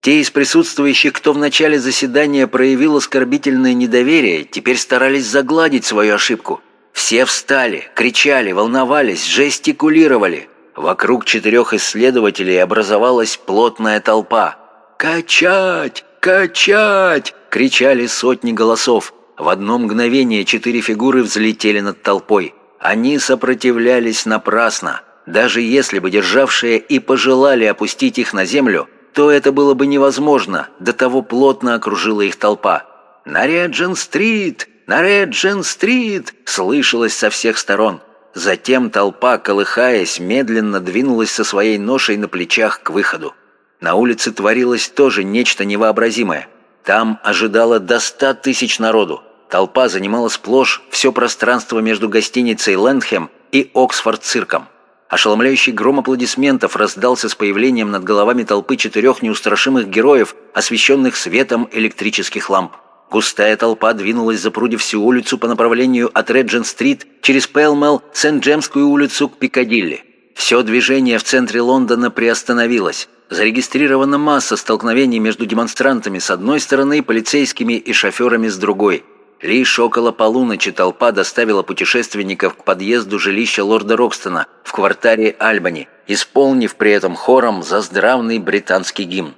S3: Те из присутствующих, кто в начале заседания проявил оскорбительное недоверие, теперь старались загладить свою ошибку. Все встали, кричали, волновались, жестикулировали. Вокруг четырех исследователей образовалась плотная толпа – «Качать! Качать!» — кричали сотни голосов. В одно мгновение четыре фигуры взлетели над толпой. Они сопротивлялись напрасно. Даже если бы державшие и пожелали опустить их на землю, то это было бы невозможно, до того плотно окружила их толпа. «На Реджин-стрит! На Реджин-стрит!» слышалось со всех сторон. Затем толпа, колыхаясь, медленно двинулась со своей ношей на плечах к выходу. На улице творилось тоже нечто невообразимое. Там ожидало до ста тысяч народу. Толпа занимала сплошь все пространство между гостиницей «Лэндхэм» и Оксфорд-цирком.
S1: Ошеломляющий гром аплодисментов раздался с появлением над головами толпы четырех неустрашимых героев, освещенных светом электрических ламп. Густая толпа двинулась, запрудив всю улицу по направлению от Реджин-стрит через Пэлмел, Сент-Джемскую улицу к Пикадилли. Все движение в центре Лондона приостановилось. Зарегистрирована масса столкновений между демонстрантами с одной стороны, полицейскими и шоферами с другой. Лишь около полуночи толпа доставила путешественников к подъезду жилища лорда Рокстона в квартале Альбани, исполнив при этом хором заздравный британский гимн.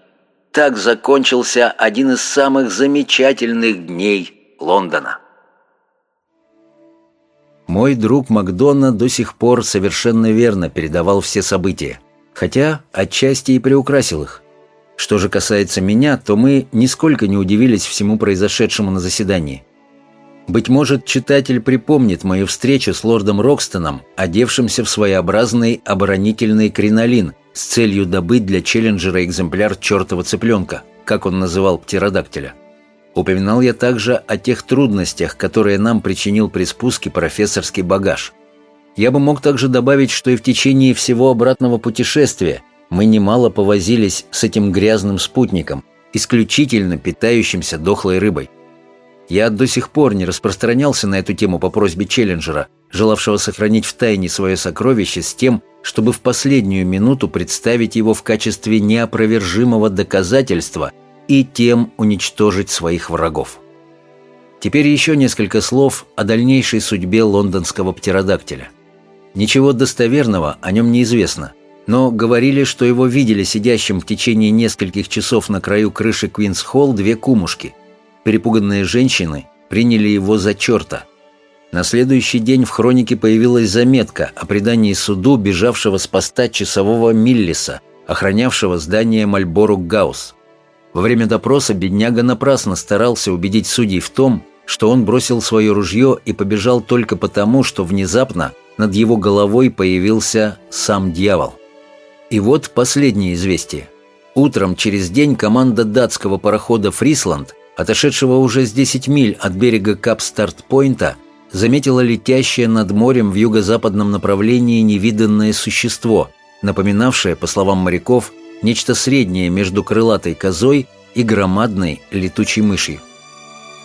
S1: Так закончился один из самых замечательных дней Лондона.
S3: Мой друг Макдона до сих пор совершенно верно передавал все события, хотя отчасти и приукрасил их. Что же касается меня, то мы нисколько не удивились всему произошедшему на заседании. Быть может, читатель припомнит мою встречу с лордом Рокстоном, одевшимся в своеобразный оборонительный кринолин с целью добыть для челленджера экземпляр чертова цыпленка, как он называл птеродактиля. Упоминал я также о тех трудностях, которые нам причинил при спуске профессорский багаж. Я бы мог также добавить, что и в течение всего обратного путешествия мы немало повозились с этим грязным спутником, исключительно питающимся дохлой рыбой. Я до сих пор не распространялся на эту тему по просьбе Челленджера, желавшего сохранить в тайне свое сокровище с тем, чтобы в последнюю минуту представить его в качестве неопровержимого доказательства и тем уничтожить своих врагов. Теперь еще несколько слов о дальнейшей судьбе лондонского птеродактиля. Ничего достоверного о нем не известно, но говорили, что его видели сидящим в течение нескольких часов на краю крыши Квинс-Холл две кумушки – Перепуганные женщины приняли его за черта. На следующий день в хронике появилась заметка о предании суду бежавшего с поста часового Миллиса, охранявшего здание Мальборук Гаус. Во время допроса бедняга напрасно старался убедить судей в том, что он бросил свое ружье и побежал только потому, что внезапно над его головой появился сам дьявол. И вот последнее известие. Утром через день команда датского парохода «Фрисланд» отошедшего уже с 10 миль от берега Капстарт-Пойнта, заметила летящее над морем в юго-западном направлении невиданное существо, напоминавшее, по словам моряков, нечто среднее между крылатой козой и громадной летучей мышью.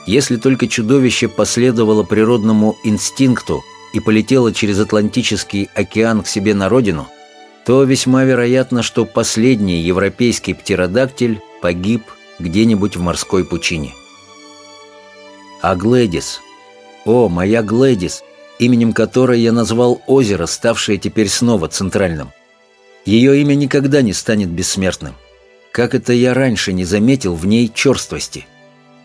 S3: Если только чудовище последовало природному инстинкту и полетело через Атлантический океан к себе на родину, то весьма вероятно, что последний европейский птеродактиль погиб где-нибудь в морской пучине. А Глэдис, о, моя Глэдис, именем которой я назвал озеро, ставшее теперь снова центральным. Ее имя никогда не станет бессмертным. Как это я раньше не заметил в ней черствости?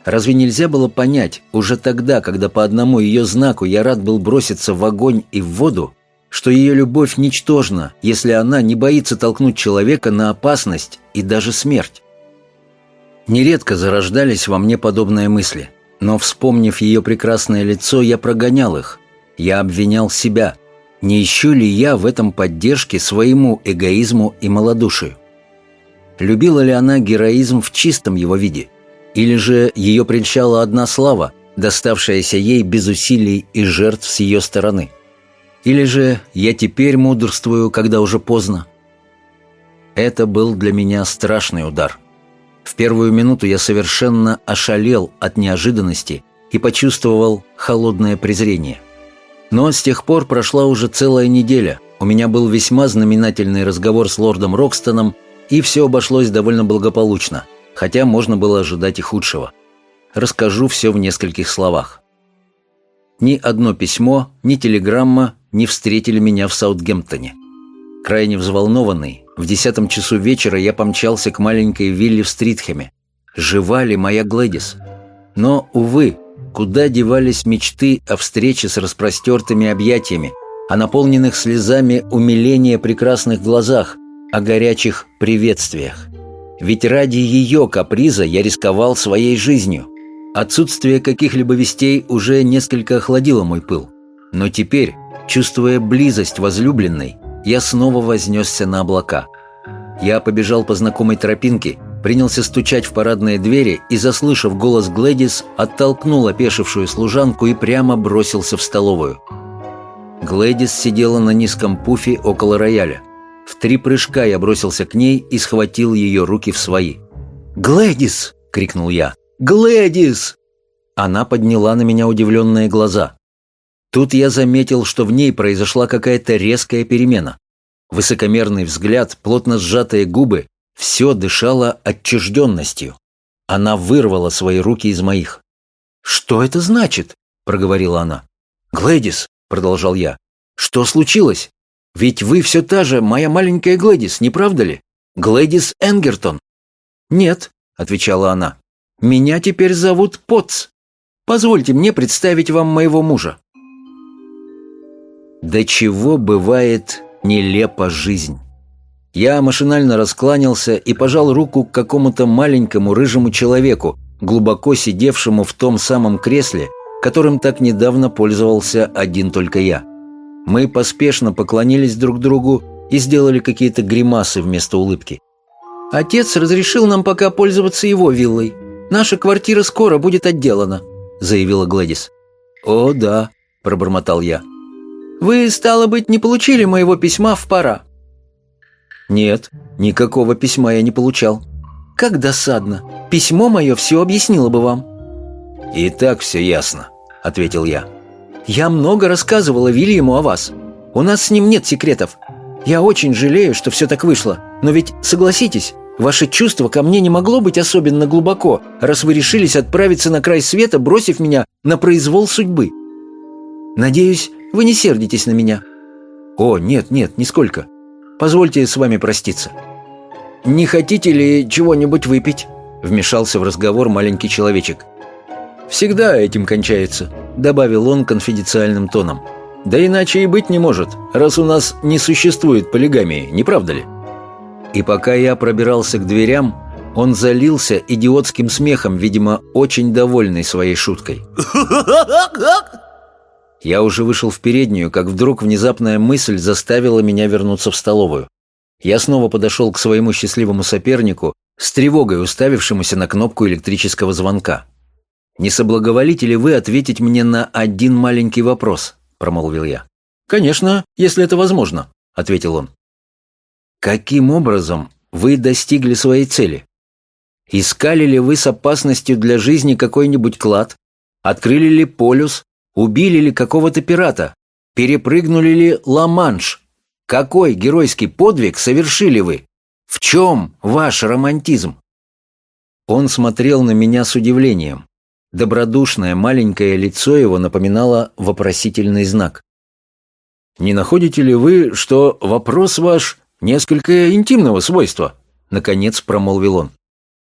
S3: Разве нельзя было понять, уже тогда, когда по одному ее знаку я рад был броситься в огонь и в воду, что ее любовь ничтожна, если она не боится толкнуть человека на опасность и даже смерть? Нередко зарождались во мне подобные мысли, но, вспомнив ее прекрасное лицо, я прогонял их. Я обвинял себя. Не ищу ли я в этом поддержки своему эгоизму и малодушию? Любила ли она героизм в чистом его виде? Или же ее прельщала одна слава, доставшаяся ей без усилий и жертв с ее стороны? Или же я теперь мудрствую, когда уже поздно? Это был для меня страшный удар – в первую минуту я совершенно ошалел от неожиданности и почувствовал холодное презрение. Но с тех пор прошла уже целая неделя. У меня был весьма знаменательный разговор с лордом Рокстоном, и все обошлось довольно благополучно, хотя можно было ожидать и худшего. Расскажу все в нескольких словах. Ни одно письмо, ни телеграмма не встретили меня в Саутгемптоне. Крайне взволнованный, в десятом часу вечера я помчался к маленькой вилле в Стритхеме. Жива ли моя Глэдис? Но, увы, куда девались мечты о встрече с распростертыми объятиями, о наполненных слезами умиления прекрасных глазах, о горячих приветствиях? Ведь ради ее каприза я рисковал своей жизнью. Отсутствие каких-либо вестей уже несколько охладило мой пыл. Но теперь, чувствуя близость возлюбленной, я снова вознесся на облака. Я побежал по знакомой тропинке, принялся стучать в парадные двери и, заслышав голос Глэдис, оттолкнул опешившую служанку и прямо бросился в столовую.
S1: Глэдис сидела на низком пуфе около рояля. В три прыжка я бросился к ней и схватил ее руки в свои. «Глэдис!» — крикнул я. «Глэдис!» Она подняла на меня удивленные глаза. Тут я заметил, что в ней произошла какая-то резкая перемена. Высокомерный взгляд, плотно сжатые губы — все дышало отчужденностью. Она вырвала свои руки из моих. «Что это значит?» — проговорила она. «Глэдис», — продолжал я, — «что случилось? Ведь вы все та же моя маленькая Глэдис, не правда ли? Глэдис Энгертон». «Нет», — отвечала она, — «меня теперь зовут Потц. Позвольте мне представить вам моего мужа». До чего бывает нелепа жизнь. Я машинально раскланялся и пожал руку к какому-то маленькому рыжему человеку, глубоко сидевшему в том самом кресле, которым так недавно пользовался один только я. Мы поспешно поклонились друг другу и сделали какие-то гримасы вместо улыбки. «Отец разрешил нам пока пользоваться его виллой. Наша квартира скоро будет отделана», — заявила Гладис. «О, да», — пробормотал я. «Вы, стало быть, не получили моего письма в пора?» «Нет, никакого письма я не получал». «Как досадно. Письмо мое все объяснило бы вам». «И так все ясно», — ответил я.
S2: «Я много рассказывала Вильяму о вас. У нас с ним нет секретов. Я очень жалею, что все так вышло. Но ведь, согласитесь, ваше чувство ко мне не могло быть особенно глубоко, раз вы решились отправиться на край света, бросив меня на произвол судьбы. Надеюсь, вы не сердитесь на меня».
S1: «О, нет, нет, нисколько. Позвольте с вами проститься».
S2: «Не хотите ли чего-нибудь выпить?» Вмешался в разговор маленький человечек.
S1: «Всегда этим кончается», — добавил он конфиденциальным тоном. «Да иначе и быть не может, раз у нас не существует полигамии, не правда ли?» И пока я пробирался к дверям, он залился идиотским смехом, видимо, очень довольный своей шуткой. Я уже вышел в переднюю, как вдруг внезапная мысль заставила меня вернуться в столовую. Я снова подошел к своему счастливому сопернику, с тревогой уставившемуся на кнопку электрического звонка. «Не соблаговолите ли вы ответить мне на один маленький вопрос?» – промолвил я.
S2: «Конечно, если это возможно», – ответил он.
S1: «Каким образом вы достигли своей цели? Искали ли вы с опасностью для жизни какой-нибудь клад? Открыли ли полюс Убили ли какого-то пирата? Перепрыгнули ли Ла-Манш? Какой геройский подвиг совершили вы? В чем ваш романтизм?» Он смотрел на меня с удивлением. Добродушное маленькое лицо его напоминало вопросительный знак.
S2: «Не находите ли вы, что вопрос ваш несколько интимного свойства?» Наконец промолвил он.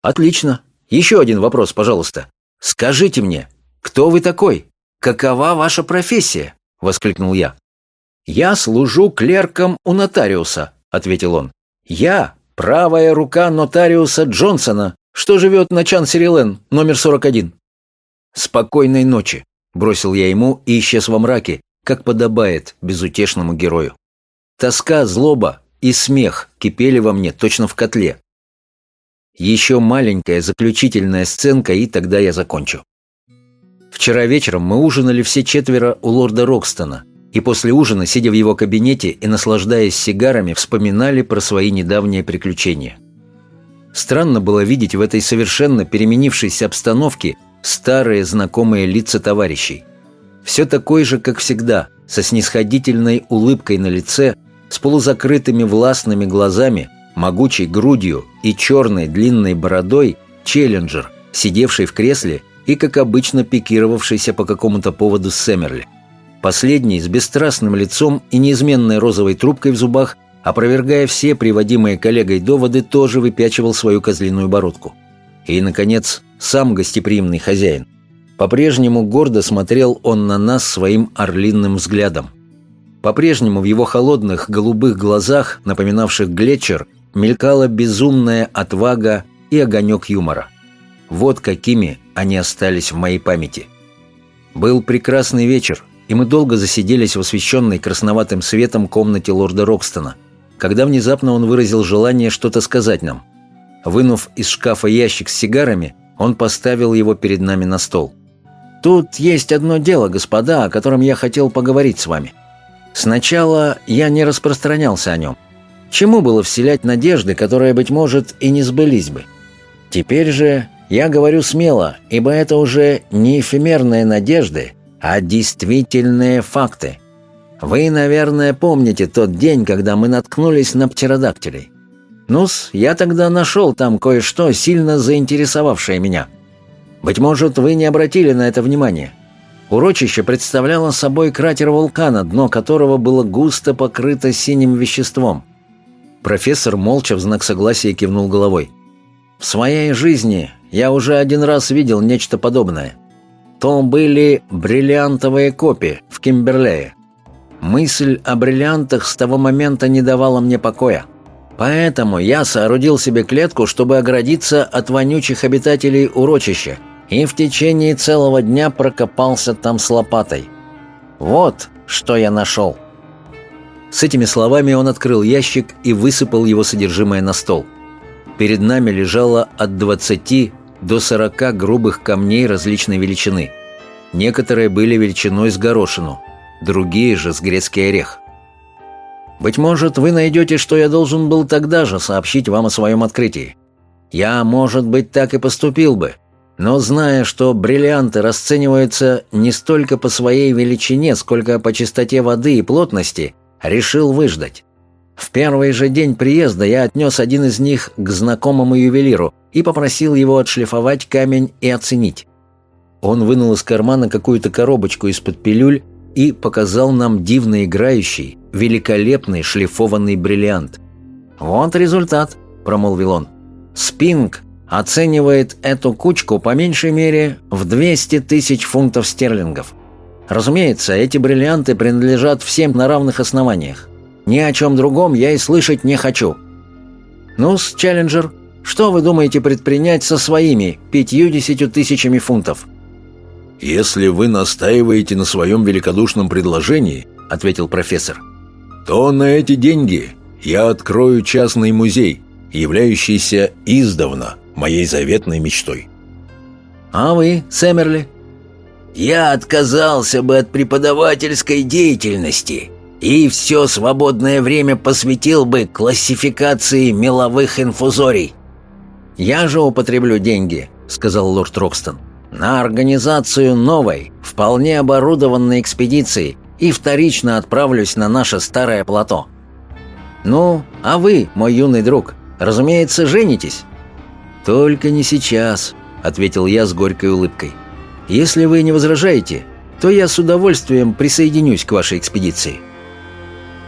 S2: «Отлично. Еще один вопрос, пожалуйста. Скажите мне, кто вы такой?» «Какова ваша профессия?» — воскликнул я. «Я служу клерком у нотариуса», — ответил он. «Я правая рука нотариуса Джонсона, что живет на Чансерилен, номер 41». «Спокойной ночи», — бросил я ему и исчез во мраке, как подобает безутешному герою. Тоска, злоба и смех кипели во мне точно в котле. Еще маленькая заключительная сценка, и тогда я закончу. Вчера вечером мы ужинали все четверо у лорда Рокстона, и после ужина, сидя в его кабинете и наслаждаясь сигарами, вспоминали про свои недавние приключения. Странно было видеть в этой совершенно переменившейся обстановке старые знакомые лица товарищей. Все такой же, как всегда, со снисходительной улыбкой на лице, с полузакрытыми властными глазами, могучей грудью и черной длинной бородой, челленджер, сидевший в кресле и, как обычно, пикировавшийся по какому-то поводу Сэмерли. Последний, с бесстрастным лицом и неизменной розовой трубкой в зубах, опровергая все приводимые коллегой доводы, тоже выпячивал свою козлиную бородку. И, наконец, сам гостеприимный хозяин. По-прежнему гордо смотрел он на нас своим орлиным взглядом. По-прежнему в его холодных голубых глазах, напоминавших глетчер, мелькала безумная отвага и огонек юмора. Вот какими они остались в моей памяти. Был прекрасный вечер, и мы долго засиделись в освещенной красноватым светом комнате лорда Рокстона, когда внезапно он выразил желание что-то сказать нам. Вынув из шкафа ящик с сигарами, он поставил его перед нами на стол. «Тут есть одно дело, господа, о котором я хотел поговорить с вами».
S1: Сначала я не распространялся о нем. Чему было вселять надежды, которые, быть может, и не сбылись бы? Теперь же я говорю смело, ибо это уже не эфемерные надежды, а действительные факты. Вы, наверное, помните тот день, когда мы наткнулись на птеродактилей. Ну-с, я тогда нашел там кое-что, сильно заинтересовавшее меня. Быть может, вы не обратили на это внимания. Урочище представляло собой кратер вулкана, дно которого было густо покрыто синим веществом. Профессор молча в знак согласия кивнул головой. В своей жизни я уже один раз видел нечто подобное. То были бриллиантовые копии в Кимберлее. Мысль о бриллиантах с того момента не давала мне покоя. Поэтому я соорудил себе клетку, чтобы оградиться от вонючих обитателей урочища, и в течение целого дня прокопался там с лопатой. Вот что я нашел. С этими словами он открыл ящик и высыпал его содержимое на стол. Перед нами лежало от 20 до 40 грубых камней различной величины. Некоторые были величиной с горошину, другие же с грецкий орех. Быть может, вы найдете, что я должен был тогда же сообщить вам о своем открытии. Я, может быть, так и поступил бы, но зная, что бриллианты расцениваются не столько по своей величине, сколько по чистоте воды и плотности, решил выждать. В первый же день приезда я отнес один из них к знакомому ювелиру и попросил его отшлифовать камень и оценить. Он вынул из кармана какую-то коробочку из-под пилюль и показал нам дивно играющий, великолепный шлифованный бриллиант. «Вот результат», — промолвил он. «Спинг оценивает эту кучку по меньшей мере в 200 тысяч фунтов стерлингов. Разумеется, эти бриллианты принадлежат всем на равных основаниях. Ни о чем другом я и слышать не хочу. Ну-с, Челленджер, что вы думаете предпринять со своими 50 тысячами фунтов?»
S2: «Если вы настаиваете на своем великодушном предложении», — ответил профессор, «то на эти деньги я открою частный музей, являющийся издавна моей заветной мечтой».
S1: «А вы, Сэмерли?»
S3: «Я отказался бы от преподавательской деятельности и все свободное время посвятил бы классификации меловых инфузорий».
S1: «Я же употреблю деньги», — сказал лорд Рокстон на организацию новой, вполне оборудованной экспедиции и вторично отправлюсь на наше старое плато. Ну, а вы, мой юный друг, разумеется, женитесь? Только не сейчас, ответил я с горькой улыбкой. Если вы не возражаете, то я с удовольствием присоединюсь к вашей экспедиции.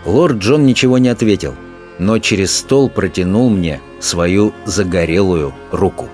S1: Лорд Джон ничего не ответил, но через стол протянул мне свою загорелую руку.